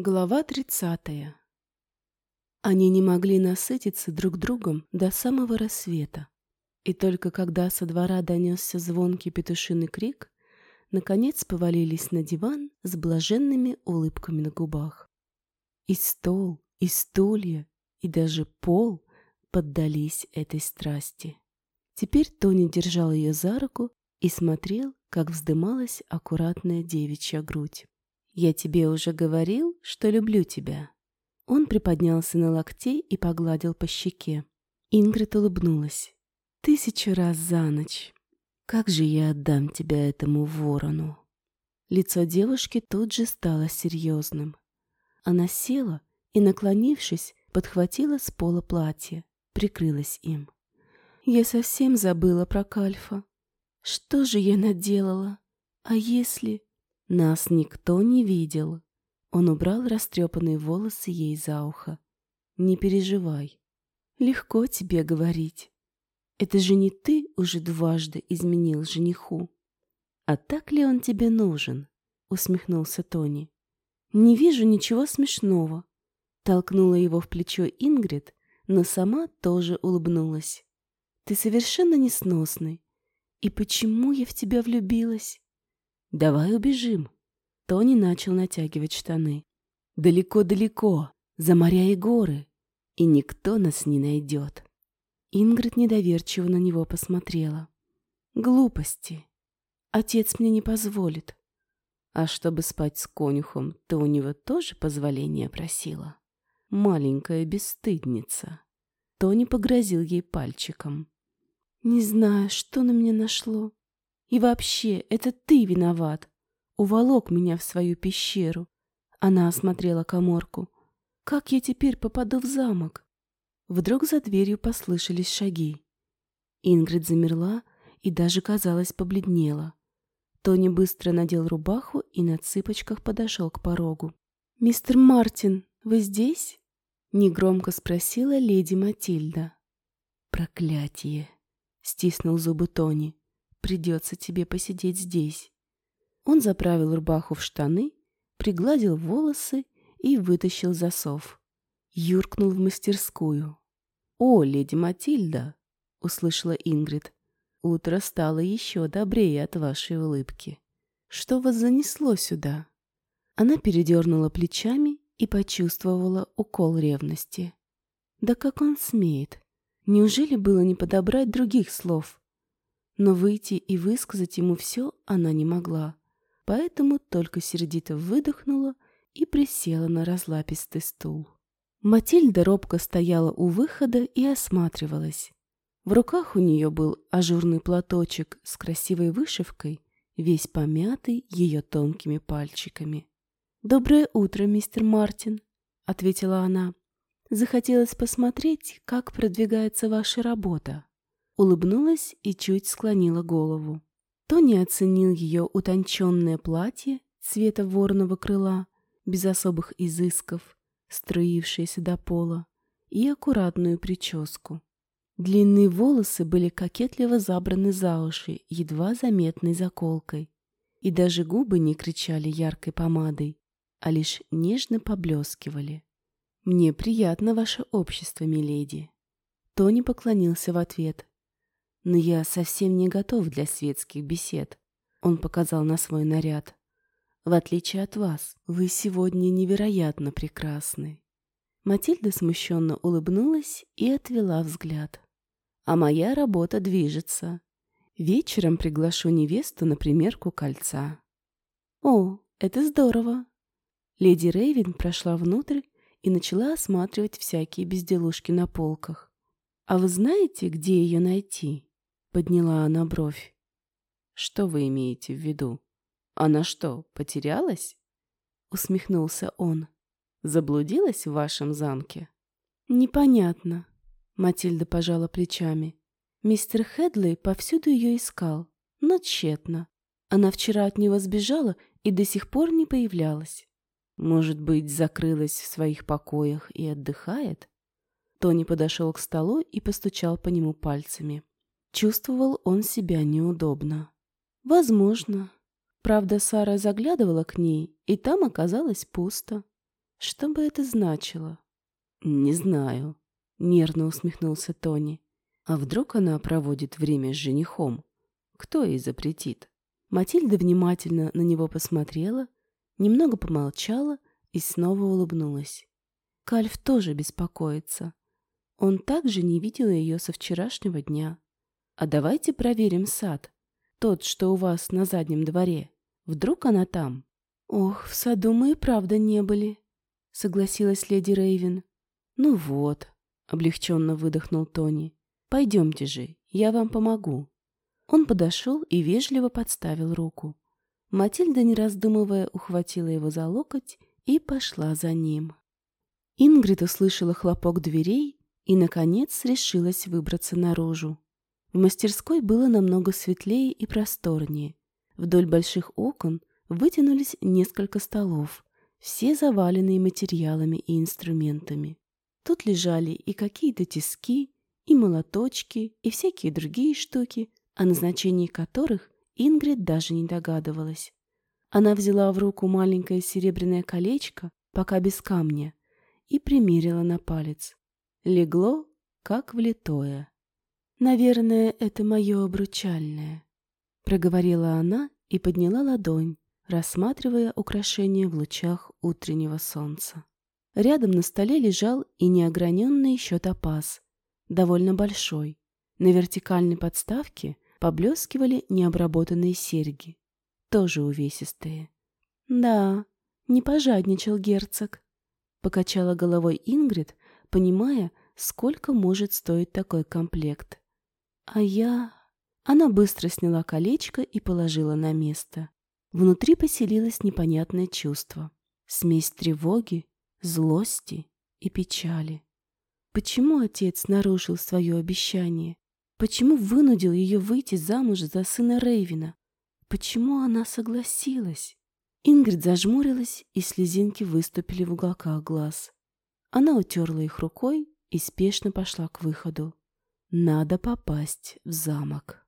Глава тридцатая. Они не могли насытиться друг другом до самого рассвета. И только когда со двора донесся звонкий петушиный крик, наконец повалились на диван с блаженными улыбками на губах. И стол, и стулья, и даже пол поддались этой страсти. Теперь Тони держал ее за руку и смотрел, как вздымалась аккуратная девичья грудь. «Я тебе уже говорил, что люблю тебя». Он приподнялся на локте и погладил по щеке. Ингрид улыбнулась. «Тысячу раз за ночь. Как же я отдам тебя этому ворону?» Лицо девушки тут же стало серьезным. Она села и, наклонившись, подхватила с пола платье, прикрылась им. «Я совсем забыла про Кальфа. Что же я наделала? А если...» Нас никто не видел. Он убрал растрепанные волосы ей за ухо. Не переживай. Легко тебе говорить. Это же не ты уже дважды изменил жениху. А так ли он тебе нужен? Усмехнулся Тони. Не вижу ничего смешного. Толкнула его в плечо Ингрид, но сама тоже улыбнулась. Ты совершенно несносный. И почему я в тебя влюбилась? «Давай убежим». Тони начал натягивать штаны. «Далеко-далеко, за моря и горы, и никто нас не найдет». Ингрид недоверчиво на него посмотрела. «Глупости. Отец мне не позволит. А чтобы спать с конюхом, ты у него тоже позволение просила? Маленькая бесстыдница». Тони погрозил ей пальчиком. «Не знаю, что на меня нашло. И вообще, это ты виноват. Уволок меня в свою пещеру. Она осмотрела коморку. Как я теперь попаду в замок? Вдруг за дверью послышались шаги. Ингрид замерла и даже, казалось, побледнела. Тони быстро надел рубаху и на цыпочках подошел к порогу. «Мистер Мартин, вы здесь?» — негромко спросила леди Матильда. «Проклятие!» — стиснул зубы Тони. Придется тебе посидеть здесь. Он заправил рубаху в штаны, пригладил волосы и вытащил засов. Юркнул в мастерскую. «О, леди Матильда!» — услышала Ингрид. «Утро стало еще добрее от вашей улыбки. Что вас занесло сюда?» Она передернула плечами и почувствовала укол ревности. «Да как он смеет? Неужели было не подобрать других слов?» Но выйти и высказать ему все она не могла, поэтому только сердито выдохнула и присела на разлапистый стул. Матильда робко стояла у выхода и осматривалась. В руках у нее был ажурный платочек с красивой вышивкой, весь помятый ее тонкими пальчиками. «Доброе утро, мистер Мартин», — ответила она. «Захотелось посмотреть, как продвигается ваша работа» улыбнулась и чуть склонила голову. Тони оценил ее утонченное платье цвета ворного крыла, без особых изысков, струившееся до пола, и аккуратную прическу. Длинные волосы были кокетливо забраны за уши, едва заметной заколкой, и даже губы не кричали яркой помадой, а лишь нежно поблескивали. «Мне приятно ваше общество, миледи». Тони поклонился в ответ, но я совсем не готов для светских бесед. Он показал на свой наряд. В отличие от вас, вы сегодня невероятно прекрасны. Матильда смущенно улыбнулась и отвела взгляд. А моя работа движется. Вечером приглашу невесту на примерку кольца. О, это здорово. Леди Рейвен прошла внутрь и начала осматривать всякие безделушки на полках. А вы знаете, где ее найти? Подняла она бровь. «Что вы имеете в виду? Она что, потерялась?» Усмехнулся он. «Заблудилась в вашем замке?» «Непонятно», — Матильда пожала плечами. «Мистер Хедли повсюду ее искал, но тщетно. Она вчера от него сбежала и до сих пор не появлялась. Может быть, закрылась в своих покоях и отдыхает?» Тони подошел к столу и постучал по нему пальцами. Чувствовал он себя неудобно. Возможно. Правда, Сара заглядывала к ней, и там оказалось пусто. Что бы это значило? Не знаю, нервно усмехнулся Тони. А вдруг она проводит время с женихом? Кто ей запретит? Матильда внимательно на него посмотрела, немного помолчала и снова улыбнулась. Кальф тоже беспокоится. Он также не видел ее со вчерашнего дня. А давайте проверим сад. Тот, что у вас на заднем дворе. Вдруг она там? Ох, в саду мы и правда не были, согласилась леди Рейвен. Ну вот, облегченно выдохнул Тони. Пойдемте же, я вам помогу. Он подошел и вежливо подставил руку. Матильда, не раздумывая, ухватила его за локоть и пошла за ним. Ингрид услышала хлопок дверей и, наконец, решилась выбраться наружу. В мастерской было намного светлее и просторнее. Вдоль больших окон вытянулись несколько столов, все заваленные материалами и инструментами. Тут лежали и какие-то тиски, и молоточки, и всякие другие штуки, о назначении которых Ингрид даже не догадывалась. Она взяла в руку маленькое серебряное колечко, пока без камня, и примерила на палец. Легло, как влитое. «Наверное, это мое обручальное», — проговорила она и подняла ладонь, рассматривая украшение в лучах утреннего солнца. Рядом на столе лежал и неограненный еще топаз, довольно большой. На вертикальной подставке поблескивали необработанные серьги, тоже увесистые. «Да, не пожадничал герцог», — покачала головой Ингрид, понимая, сколько может стоить такой комплект. А я... Она быстро сняла колечко и положила на место. Внутри поселилось непонятное чувство. Смесь тревоги, злости и печали. Почему отец нарушил свое обещание? Почему вынудил ее выйти замуж за сына Рейвина? Почему она согласилась? Ингрид зажмурилась, и слезинки выступили в уголках глаз. Она утерла их рукой и спешно пошла к выходу. Надо попасть в замок.